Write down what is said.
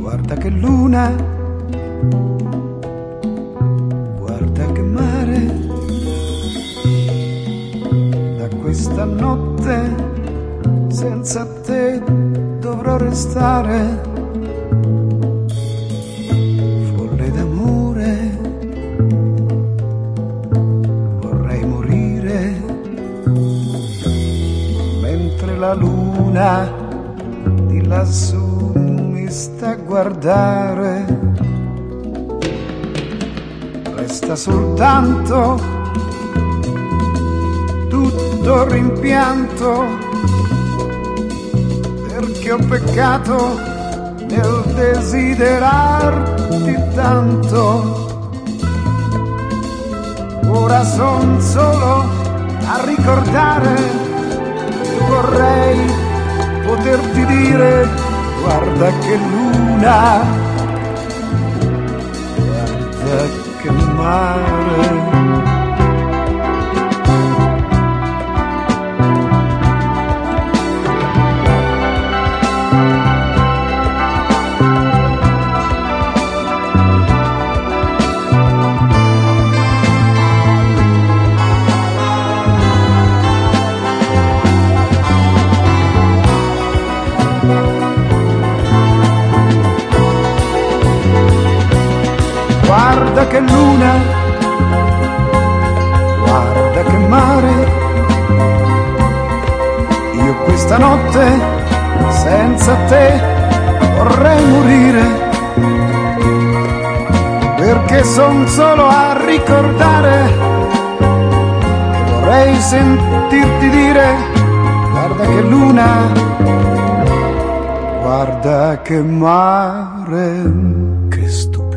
Guarda che luna, guarda che mare, da questa notte senza te dovrò restare. Luna di lassù mi sta a guardare. Resta soltanto tutto rimpianto perché ho peccato nel desiderarti tanto. Ora son solo a ricordare, guarda che luna, guarda che che luna, guarda che mare. Io questa notte senza te vorrei morire. Perché son solo a ricordare e vorrei sentirti dire, guarda che luna, guarda che mare, che sto